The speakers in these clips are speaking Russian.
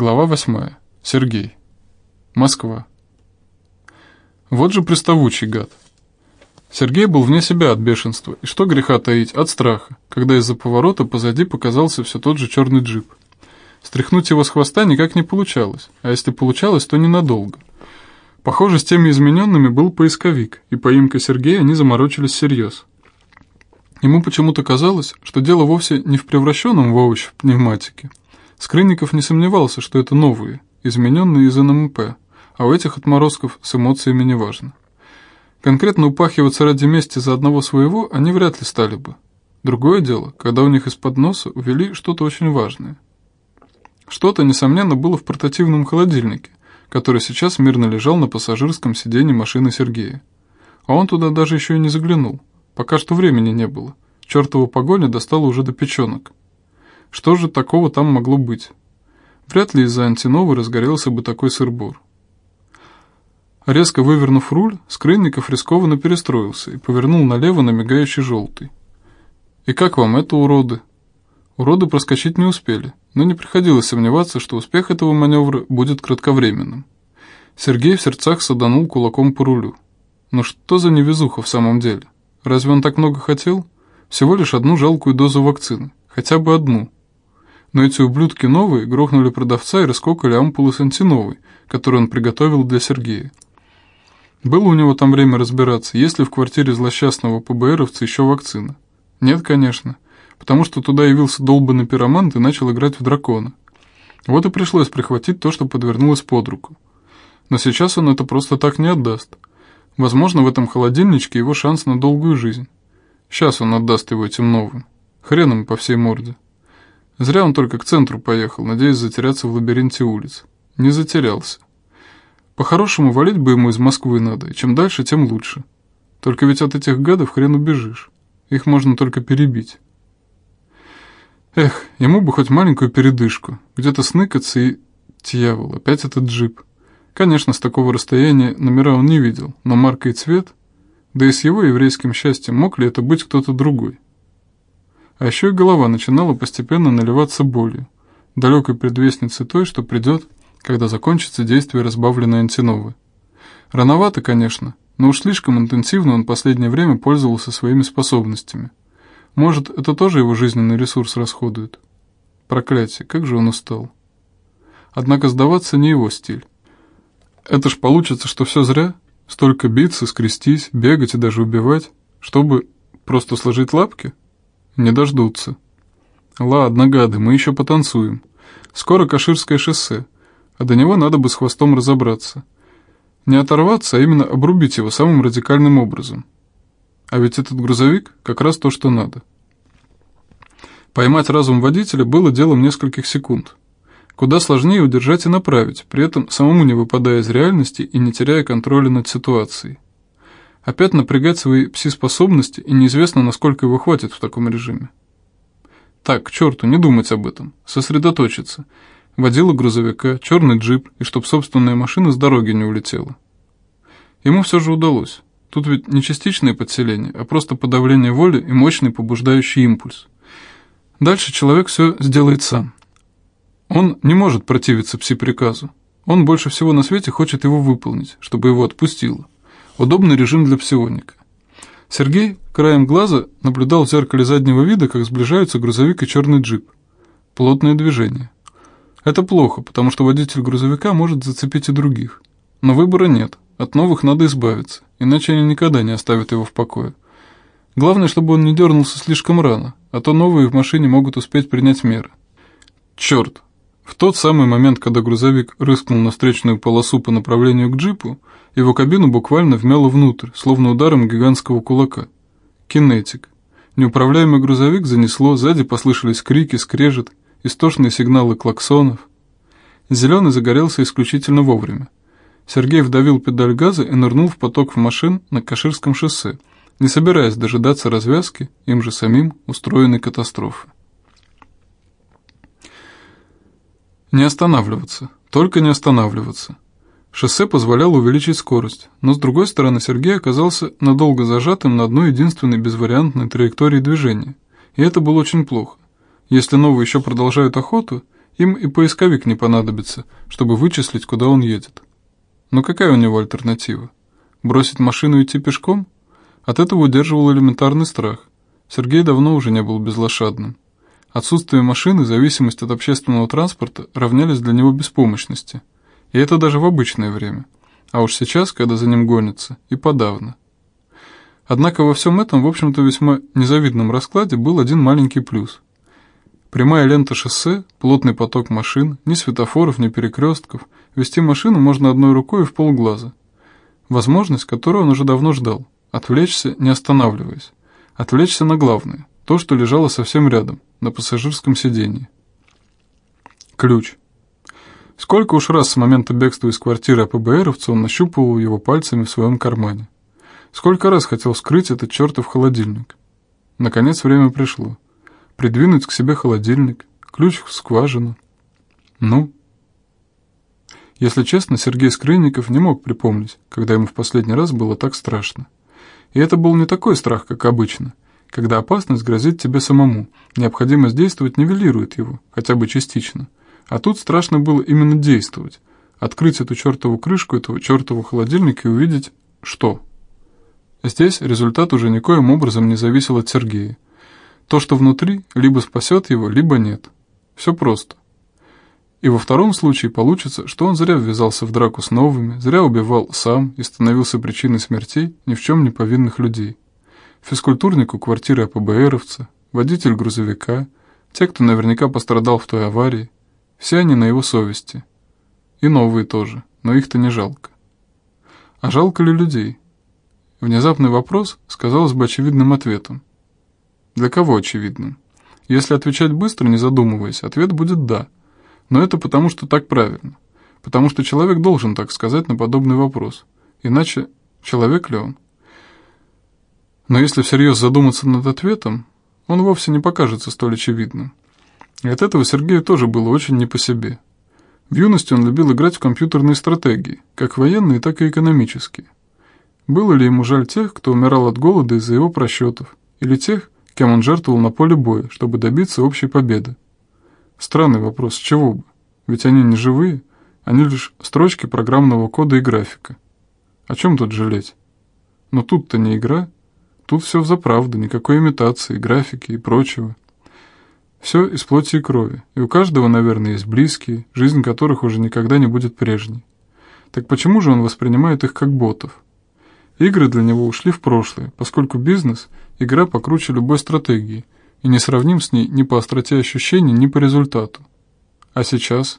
Глава 8. Сергей. Москва. Вот же приставучий гад. Сергей был вне себя от бешенства, и что греха таить, от страха, когда из-за поворота позади показался все тот же черный джип. Стряхнуть его с хвоста никак не получалось, а если получалось, то ненадолго. Похоже, с теми измененными был поисковик, и поимка Сергея они заморочились всерьез. Ему почему-то казалось, что дело вовсе не в превращенном в овощ в пневматике. Скрынников не сомневался, что это новые, измененные из НМП, а у этих отморозков с эмоциями не важно. Конкретно упахиваться ради мести за одного своего они вряд ли стали бы. Другое дело, когда у них из-под носа увели что-то очень важное. Что-то, несомненно, было в портативном холодильнике, который сейчас мирно лежал на пассажирском сиденье машины Сергея. А он туда даже еще и не заглянул. Пока что времени не было. Чертова погоня достала уже до печенок. Что же такого там могло быть? Вряд ли из-за антиновы разгорелся бы такой сыр-бор. Резко вывернув руль, Скрынников рискованно перестроился и повернул налево на мигающий желтый. «И как вам это, уроды?» Уроды проскочить не успели, но не приходилось сомневаться, что успех этого маневра будет кратковременным. Сергей в сердцах саданул кулаком по рулю. Но что за невезуха в самом деле? Разве он так много хотел? Всего лишь одну жалкую дозу вакцины. Хотя бы одну. Но эти ублюдки новые грохнули продавца и раскокали ампулы с антиновой, которую он приготовил для Сергея. Было у него там время разбираться, есть ли в квартире злосчастного ПБРовца еще вакцина. Нет, конечно, потому что туда явился долбанный пиромант и начал играть в дракона. Вот и пришлось прихватить то, что подвернулось под руку. Но сейчас он это просто так не отдаст. Возможно, в этом холодильничке его шанс на долгую жизнь. Сейчас он отдаст его этим новым. Хреном по всей морде. Зря он только к центру поехал, надеясь затеряться в лабиринте улиц. Не затерялся. По-хорошему, валить бы ему из Москвы надо, и чем дальше, тем лучше. Только ведь от этих гадов хрен убежишь. Их можно только перебить. Эх, ему бы хоть маленькую передышку, где-то сныкаться и... Дьявол, опять этот джип. Конечно, с такого расстояния номера он не видел, но марка и цвет... Да и с его еврейским счастьем мог ли это быть кто-то другой? А еще и голова начинала постепенно наливаться болью, далекой предвестницей той, что придет, когда закончится действие разбавленной антиновы. Рановато, конечно, но уж слишком интенсивно он последнее время пользовался своими способностями. Может, это тоже его жизненный ресурс расходует? Проклятие, как же он устал. Однако сдаваться не его стиль. Это ж получится, что все зря? Столько биться, скрестись, бегать и даже убивать, чтобы просто сложить лапки? Не дождутся. Ладно, гады, мы еще потанцуем. Скоро Каширское шоссе, а до него надо бы с хвостом разобраться. Не оторваться, а именно обрубить его самым радикальным образом. А ведь этот грузовик как раз то, что надо. Поймать разум водителя было делом нескольких секунд. Куда сложнее удержать и направить, при этом самому не выпадая из реальности и не теряя контроля над ситуацией. Опять напрягать свои пси-способности, и неизвестно, насколько его хватит в таком режиме. Так, к черту, не думать об этом, сосредоточиться. Водила грузовика, черный джип, и чтоб собственная машина с дороги не улетела. Ему все же удалось. Тут ведь не частичное подселение, а просто подавление воли и мощный побуждающий импульс. Дальше человек все сделает сам. Он не может противиться пси-приказу. Он больше всего на свете хочет его выполнить, чтобы его отпустило. Удобный режим для псионика. Сергей краем глаза наблюдал в зеркале заднего вида, как сближаются грузовик и черный джип. Плотное движение. Это плохо, потому что водитель грузовика может зацепить и других. Но выбора нет, от новых надо избавиться, иначе они никогда не оставят его в покое. Главное, чтобы он не дернулся слишком рано, а то новые в машине могут успеть принять меры. Черт, в тот самый момент, когда грузовик рыскнул на встречную полосу по направлению к джипу, его кабину буквально вмяло внутрь, словно ударом гигантского кулака. Кинетик. Неуправляемый грузовик занесло, сзади послышались крики, скрежет, истошные сигналы клаксонов. Зеленый загорелся исключительно вовремя. Сергей вдавил педаль газа и нырнул в поток в машин на Каширском шоссе, не собираясь дожидаться развязки, им же самим устроенной катастрофы. Не останавливаться, только не останавливаться. Шоссе позволяло увеличить скорость, но с другой стороны Сергей оказался надолго зажатым на одной единственной безвариантной траектории движения, и это было очень плохо. Если новые еще продолжают охоту, Им и поисковик не понадобится, чтобы вычислить, куда он едет. Но какая у него альтернатива? Бросить машину и идти пешком? От этого удерживал элементарный страх. Сергей давно уже не был безлошадным. Отсутствие машины, зависимость от общественного транспорта равнялись для него беспомощности. И это даже в обычное время. А уж сейчас, когда за ним гонятся, и подавно. Однако во всем этом, в общем-то, весьма незавидном раскладе был один маленький плюс. Прямая лента шоссе, плотный поток машин, ни светофоров, ни перекрестков. Вести машину можно одной рукой и в полглаза. Возможность, которую он уже давно ждал. Отвлечься, не останавливаясь. Отвлечься на главное, то, что лежало совсем рядом, на пассажирском сиденье. Ключ. Сколько уж раз с момента бегства из квартиры АПБРовца он нащупывал его пальцами в своем кармане. Сколько раз хотел скрыть этот чертов холодильник. Наконец время пришло. Придвинуть к себе холодильник, ключ в скважину. Ну? Если честно, Сергей Скрынников не мог припомнить, когда ему в последний раз было так страшно. И это был не такой страх, как обычно, когда опасность грозит тебе самому, необходимость действовать нивелирует его, хотя бы частично. А тут страшно было именно действовать, открыть эту чертову крышку этого чертового холодильника и увидеть, что... Здесь результат уже никоим образом не зависел от Сергея. То, что внутри, либо спасет его, либо нет. Все просто. И во втором случае получится, что он зря ввязался в драку с новыми, зря убивал сам и становился причиной смертей ни в чем не повинных людей. Физкультурник у квартиры АПБРовца, водитель грузовика, те, кто наверняка пострадал в той аварии, все они на его совести. И новые тоже, но их-то не жалко. А жалко ли людей? Внезапный вопрос сказалось бы очевидным ответом. Для кого очевидным? Если отвечать быстро, не задумываясь, ответ будет «да». Но это потому, что так правильно. Потому что человек должен так сказать на подобный вопрос. Иначе человек ли он? Но если всерьез задуматься над ответом, он вовсе не покажется столь очевидным. И от этого Сергею тоже было очень не по себе. В юности он любил играть в компьютерные стратегии, как военные, так и экономические. Было ли ему жаль тех, кто умирал от голода из-за его просчетов, или тех, кем он жертвовал на поле боя, чтобы добиться общей победы? Странный вопрос, с чего бы? Ведь они не живые, они лишь строчки программного кода и графика. О чем тут жалеть? Но тут-то не игра, тут все взаправду, никакой имитации, графики и прочего. Все из плоти и крови, и у каждого, наверное, есть близкие, жизнь которых уже никогда не будет прежней. Так почему же он воспринимает их как ботов? Игры для него ушли в прошлое, поскольку бизнес – игра покруче любой стратегии, и не сравним с ней ни по остроте ощущений, ни по результату. А сейчас?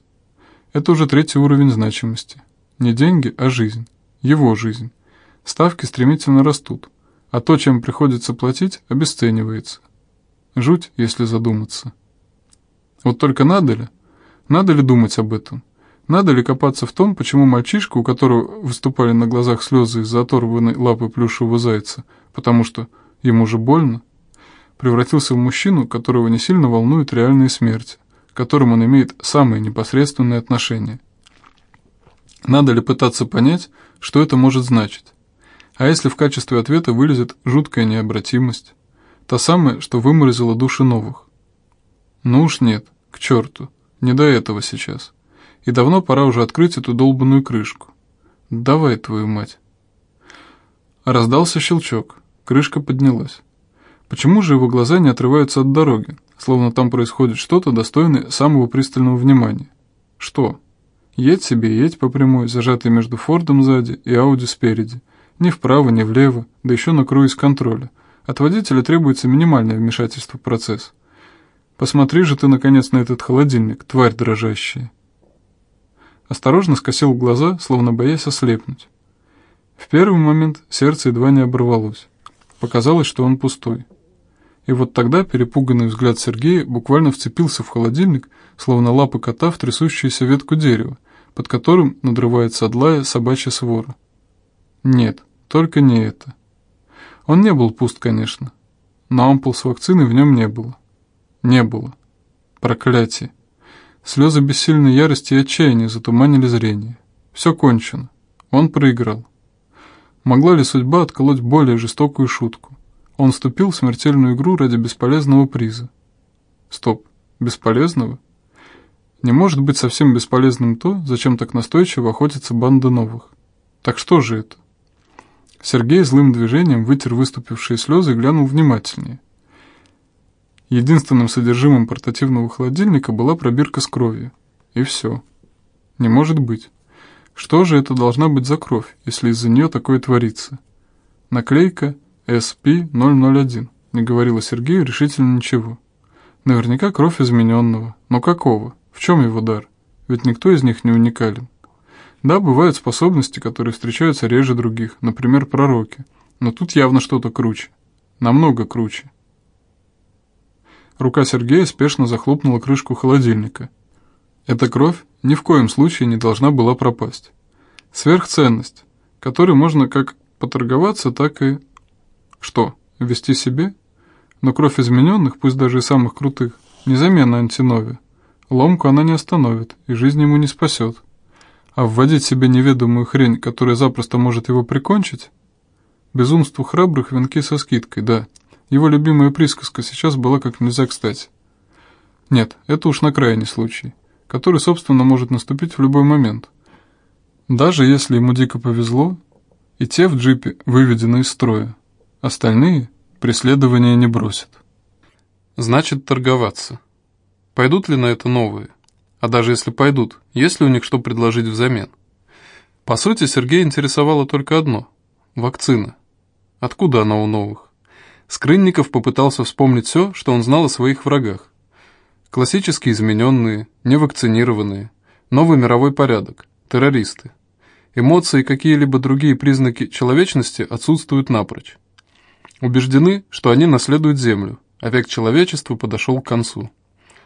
Это уже третий уровень значимости. Не деньги, а жизнь. Его жизнь. Ставки стремительно растут, а то, чем приходится платить, обесценивается. Жуть, если задуматься. Вот только надо ли? Надо ли думать об этом? Надо ли копаться в том, почему мальчишка, у которого выступали на глазах слезы из-за оторванной лапы плюшевого зайца, потому что ему же больно, превратился в мужчину, которого не сильно волнует реальная смерть, к которым он имеет самые непосредственные отношения. Надо ли пытаться понять, что это может значить? А если в качестве ответа вылезет жуткая необратимость? Та самая, что выморозила души новых. Ну уж нет, к черту, не до этого сейчас. И давно пора уже открыть эту долбанную крышку. Давай, твою мать. Раздался щелчок, крышка поднялась. Почему же его глаза не отрываются от дороги, словно там происходит что-то достойное самого пристального внимания? Что? Едь себе, едь по прямой, зажатый между Фордом сзади и Ауди спереди. Ни вправо, ни влево, да еще на круиз-контроле. От водителя требуется минимальное вмешательство в процесс. Посмотри же ты, наконец, на этот холодильник, тварь дрожащая. Осторожно скосил глаза, словно боясь ослепнуть. В первый момент сердце едва не оборвалось. Показалось, что он пустой. И вот тогда перепуганный взгляд Сергея буквально вцепился в холодильник, словно лапы кота в трясущуюся ветку дерева, под которым надрывается одлая собачья свора. Нет, только не это. Он не был пуст, конечно, но ампул с вакциной в нем не было. Не было. Проклятие. Слезы бессильной ярости и отчаяния затуманили зрение. Все кончено. Он проиграл. Могла ли судьба отколоть более жестокую шутку? Он вступил в смертельную игру ради бесполезного приза. Стоп, бесполезного? Не может быть совсем бесполезным то, зачем так настойчиво охотится банда новых. Так что же это? Сергей злым движением вытер выступившие слезы и глянул внимательнее. Единственным содержимым портативного холодильника была пробирка с кровью. И все. Не может быть. Что же это должна быть за кровь, если из-за нее такое творится? Наклейка SP001 не говорила Сергею решительно ничего. Наверняка кровь измененного. Но какого? В чем его дар? Ведь никто из них не уникален. Да, бывают способности, которые встречаются реже других, например, пророки. Но тут явно что-то круче. Намного круче. Рука Сергея спешно захлопнула крышку холодильника. Эта кровь ни в коем случае не должна была пропасть. Сверхценность, которой можно как поторговаться, так и... Что, вести себе? Но кровь измененных, пусть даже и самых крутых, незамена антинове. Ломку она не остановит и жизнь ему не спасет. А вводить себе неведомую хрень, которая запросто может его прикончить? Безумству храбрых венки со скидкой, да. Его любимая присказка сейчас была как нельзя кстати. Нет, это уж на крайний случай который, собственно, может наступить в любой момент. Даже если ему дико повезло, и те в джипе выведены из строя, остальные преследования не бросят. Значит, торговаться. Пойдут ли на это новые? А даже если пойдут, есть ли у них что предложить взамен? По сути, Сергея интересовало только одно – вакцина. Откуда она у новых? Скрынников попытался вспомнить все, что он знал о своих врагах. Классически измененные, невакцинированные, новый мировой порядок, террористы. Эмоции и какие-либо другие признаки человечности отсутствуют напрочь. Убеждены, что они наследуют Землю, а век человечества подошел к концу.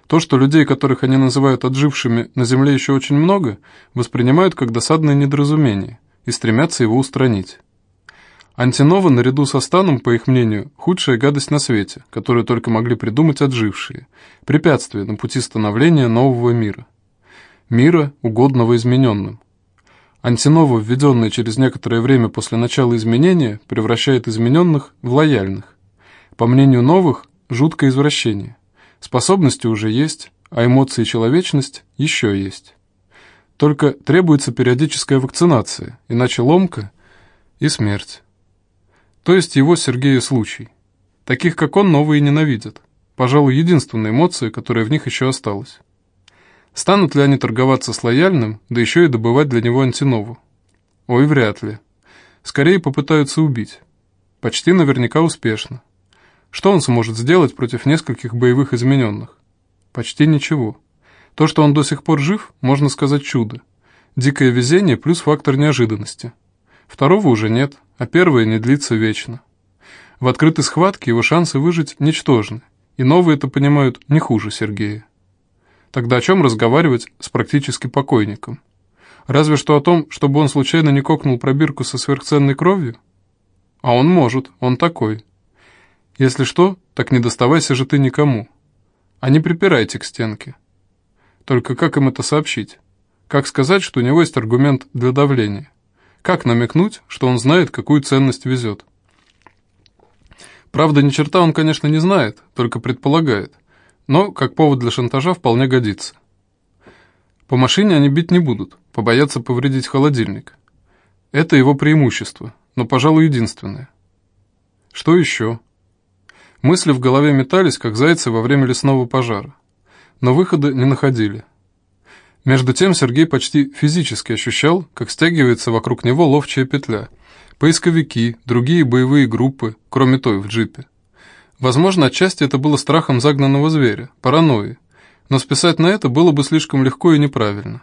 То, что людей, которых они называют отжившими, на Земле еще очень много, воспринимают как досадное недоразумение и стремятся его устранить. Антинова, наряду со Станом, по их мнению, худшая гадость на свете, которую только могли придумать отжившие, препятствие на пути становления нового мира. Мира, угодного измененным. Антинова, введенная через некоторое время после начала изменения, превращает измененных в лояльных. По мнению новых, жуткое извращение. Способности уже есть, а эмоции и человечность еще есть. Только требуется периодическая вакцинация, иначе ломка и смерть. То есть его Сергею случай. Таких, как он, новые ненавидят. Пожалуй, единственная эмоция, которая в них еще осталась. Станут ли они торговаться с лояльным, да еще и добывать для него антинову? Ой, вряд ли. Скорее попытаются убить. Почти наверняка успешно. Что он сможет сделать против нескольких боевых измененных? Почти ничего. То, что он до сих пор жив, можно сказать чудо. Дикое везение плюс фактор неожиданности. Второго уже нет, а первое не длится вечно. В открытой схватке его шансы выжить ничтожны, и новые это понимают не хуже Сергея. Тогда о чем разговаривать с практически покойником? Разве что о том, чтобы он случайно не кокнул пробирку со сверхценной кровью? А он может, он такой. Если что, так не доставайся же ты никому. А не припирайте к стенке. Только как им это сообщить? Как сказать, что у него есть аргумент для давления? Как намекнуть, что он знает, какую ценность везет? Правда, ни черта он, конечно, не знает, только предполагает. Но как повод для шантажа вполне годится. По машине они бить не будут, побоятся повредить холодильник. Это его преимущество, но, пожалуй, единственное. Что еще? Мысли в голове метались, как зайцы во время лесного пожара. Но выхода не находили. Между тем Сергей почти физически ощущал, как стягивается вокруг него ловчая петля. Поисковики, другие боевые группы, кроме той в джипе. Возможно, отчасти это было страхом загнанного зверя, паранойей, но списать на это было бы слишком легко и неправильно.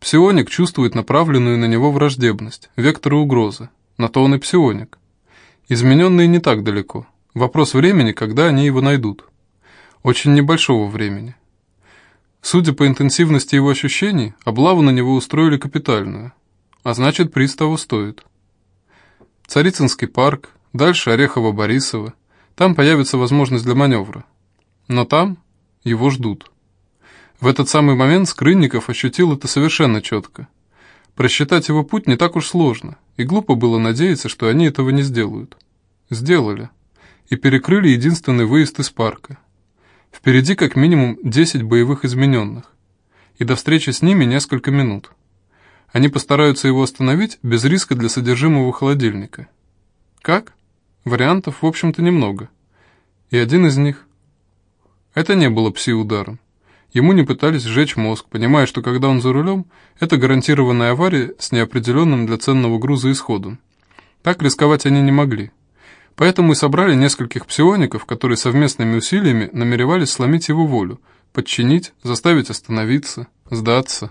Псионик чувствует направленную на него враждебность, векторы угрозы. На то он и псионик. Измененные не так далеко. Вопрос времени, когда они его найдут. Очень небольшого времени. Судя по интенсивности его ощущений, облаву на него устроили капитальную, а значит, приз того стоит. Царицынский парк, дальше Орехово-Борисово, там появится возможность для маневра. Но там его ждут. В этот самый момент Скрынников ощутил это совершенно четко. Просчитать его путь не так уж сложно, и глупо было надеяться, что они этого не сделают. Сделали. И перекрыли единственный выезд из парка – Впереди как минимум 10 боевых измененных. и до встречи с ними несколько минут. Они постараются его остановить без риска для содержимого холодильника. Как? Вариантов, в общем-то, немного. И один из них... Это не было пси-ударом. Ему не пытались сжечь мозг, понимая, что когда он за рулем, это гарантированная авария с неопределенным для ценного груза исходом. Так рисковать они не могли. Поэтому и собрали нескольких псиоников, которые совместными усилиями намеревались сломить его волю, подчинить, заставить остановиться, сдаться.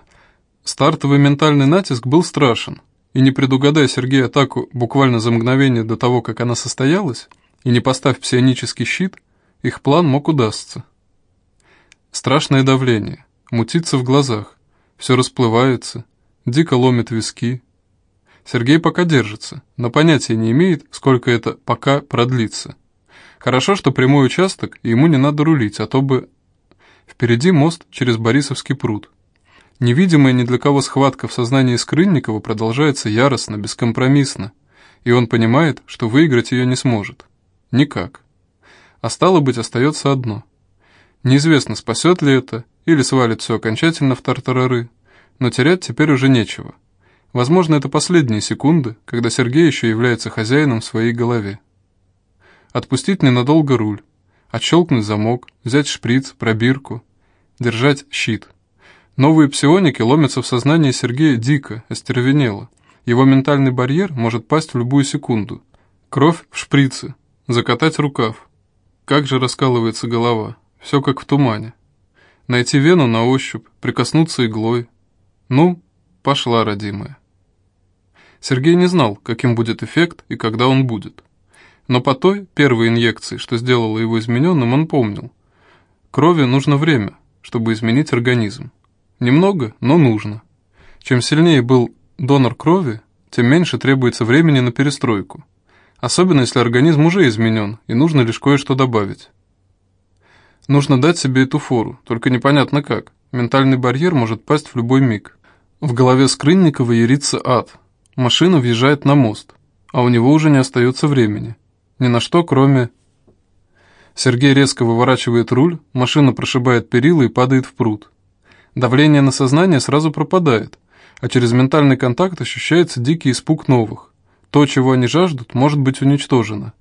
Стартовый ментальный натиск был страшен, и не предугадая Сергею атаку буквально за мгновение до того, как она состоялась, и не поставь псионический щит, их план мог удастся. Страшное давление, мутится в глазах, все расплывается, дико ломит виски. Сергей пока держится, но понятия не имеет, сколько это пока продлится. Хорошо, что прямой участок, и ему не надо рулить, а то бы... Впереди мост через Борисовский пруд. Невидимая ни для кого схватка в сознании Скрынникова продолжается яростно, бескомпромиссно, и он понимает, что выиграть ее не сможет. Никак. А стало быть, остается одно. Неизвестно, спасет ли это, или свалит все окончательно в тартарары, но терять теперь уже нечего. Возможно, это последние секунды, когда Сергей еще является хозяином в своей голове. Отпустить ненадолго руль, отщелкнуть замок, взять шприц, пробирку, держать щит. Новые псионики ломятся в сознание Сергея дико, остервенело. Его ментальный барьер может пасть в любую секунду. Кровь в шприце, закатать рукав. Как же раскалывается голова. Все как в тумане. Найти вену на ощупь, прикоснуться иглой. Ну, пошла, родимая. Сергей не знал, каким будет эффект и когда он будет. Но по той, первой инъекции, что сделала его измененным, он помнил. Крови нужно время, чтобы изменить организм. Немного, но нужно. Чем сильнее был донор крови, тем меньше требуется времени на перестройку. Особенно, если организм уже изменен, и нужно лишь кое-что добавить. Нужно дать себе эту фору, только непонятно как. Ментальный барьер может пасть в любой миг. В голове Скрынникова ярится ад. Машина въезжает на мост, а у него уже не остается времени. Ни на что, кроме... Сергей резко выворачивает руль, машина прошибает перила и падает в пруд. Давление на сознание сразу пропадает, а через ментальный контакт ощущается дикий испуг новых. То, чего они жаждут, может быть уничтожено.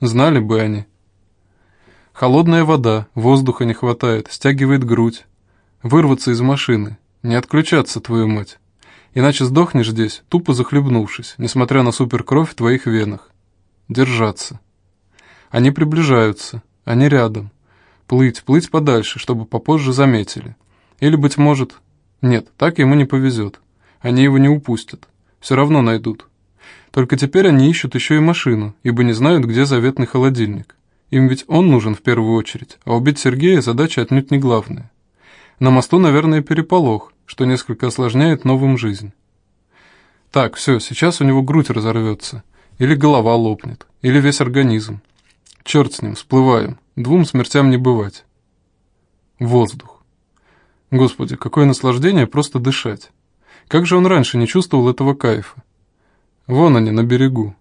Знали бы они. Холодная вода, воздуха не хватает, стягивает грудь. Вырваться из машины, не отключаться, твою мать. Иначе сдохнешь здесь, тупо захлебнувшись, несмотря на суперкровь в твоих венах. Держаться. Они приближаются, они рядом. Плыть, плыть подальше, чтобы попозже заметили. Или, быть может... Нет, так ему не повезет. Они его не упустят. Все равно найдут. Только теперь они ищут еще и машину, ибо не знают, где заветный холодильник. Им ведь он нужен в первую очередь, а убить Сергея задача отнюдь не главная. На мосту, наверное, переполох, что несколько осложняет новым жизнь. Так, все, сейчас у него грудь разорвется, или голова лопнет, или весь организм. Черт с ним, всплываем, двум смертям не бывать. Воздух. Господи, какое наслаждение просто дышать. Как же он раньше не чувствовал этого кайфа? Вон они, на берегу.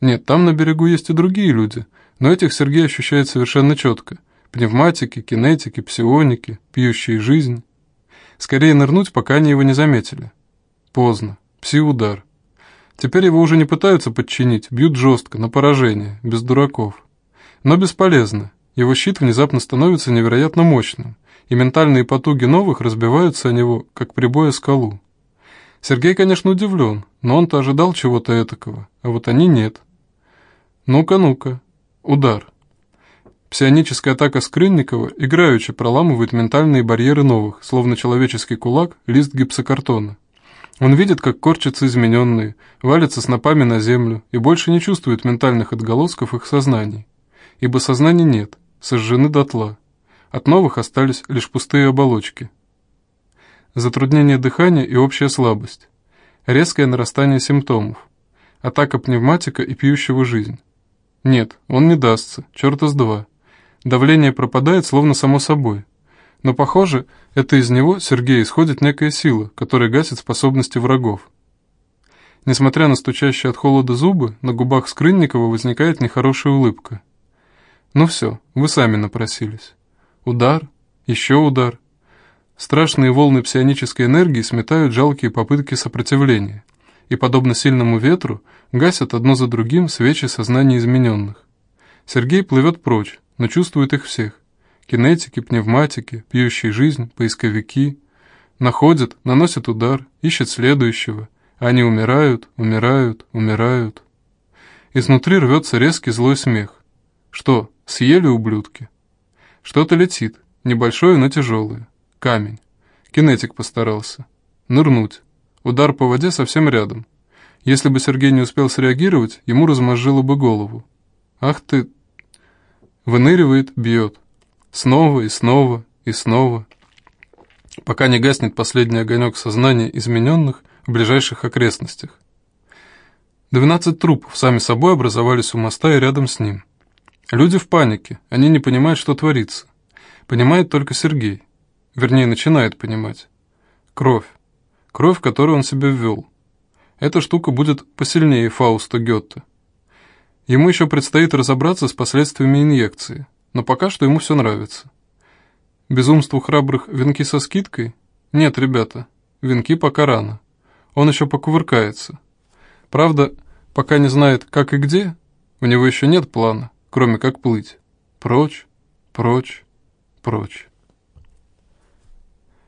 Нет, там на берегу есть и другие люди – но этих Сергей ощущает совершенно четко. Пневматики, кинетики, псионики, пьющие жизнь. Скорее нырнуть, пока они его не заметили. Поздно. Пси-удар. Теперь его уже не пытаются подчинить, бьют жестко, на поражение, без дураков. Но бесполезно. Его щит внезапно становится невероятно мощным, и ментальные потуги новых разбиваются о него, как прибой о скалу. Сергей, конечно, удивлен, но он-то ожидал чего-то этакого, а вот они нет. Ну-ка, ну-ка, Удар. Псионическая атака Скрынникова играючи проламывает ментальные барьеры новых, словно человеческий кулак, лист гипсокартона. Он видит, как корчатся измененные, валятся снопами на землю и больше не чувствует ментальных отголосков их сознаний. Ибо сознаний нет, сожжены дотла. От новых остались лишь пустые оболочки. Затруднение дыхания и общая слабость. Резкое нарастание симптомов. Атака пневматика и пьющего жизнь. Нет, он не дастся, черта с два. Давление пропадает словно само собой. Но, похоже, это из него, Сергея, исходит некая сила, которая гасит способности врагов. Несмотря на стучащие от холода зубы, на губах Скрынникова возникает нехорошая улыбка. Ну все, вы сами напросились. Удар, еще удар. Страшные волны псионической энергии сметают жалкие попытки сопротивления и, подобно сильному ветру, гасят одно за другим свечи сознания измененных. Сергей плывет прочь, но чувствует их всех. Кинетики, пневматики, пьющие жизнь, поисковики. Находят, наносят удар, ищут следующего. Они умирают, умирают, умирают. Изнутри рвется резкий злой смех. Что, съели ублюдки? Что-то летит, небольшое, но тяжелое. Камень. Кинетик постарался. Нырнуть. Удар по воде совсем рядом. Если бы Сергей не успел среагировать, ему размозжило бы голову. Ах ты... Выныривает, бьет. Снова и снова и снова. Пока не гаснет последний огонек сознания измененных в ближайших окрестностях. Двенадцать трупов сами собой образовались у моста и рядом с ним. Люди в панике, они не понимают, что творится. Понимает только Сергей. Вернее, начинает понимать. Кровь. Кровь, которую он себе ввел. Эта штука будет посильнее Фауста Гетте. Ему еще предстоит разобраться с последствиями инъекции, но пока что ему все нравится. Безумству храбрых венки со скидкой? Нет, ребята, венки пока рано. Он еще покувыркается. Правда, пока не знает, как и где, у него еще нет плана кроме как плыть. Прочь, прочь, прочь.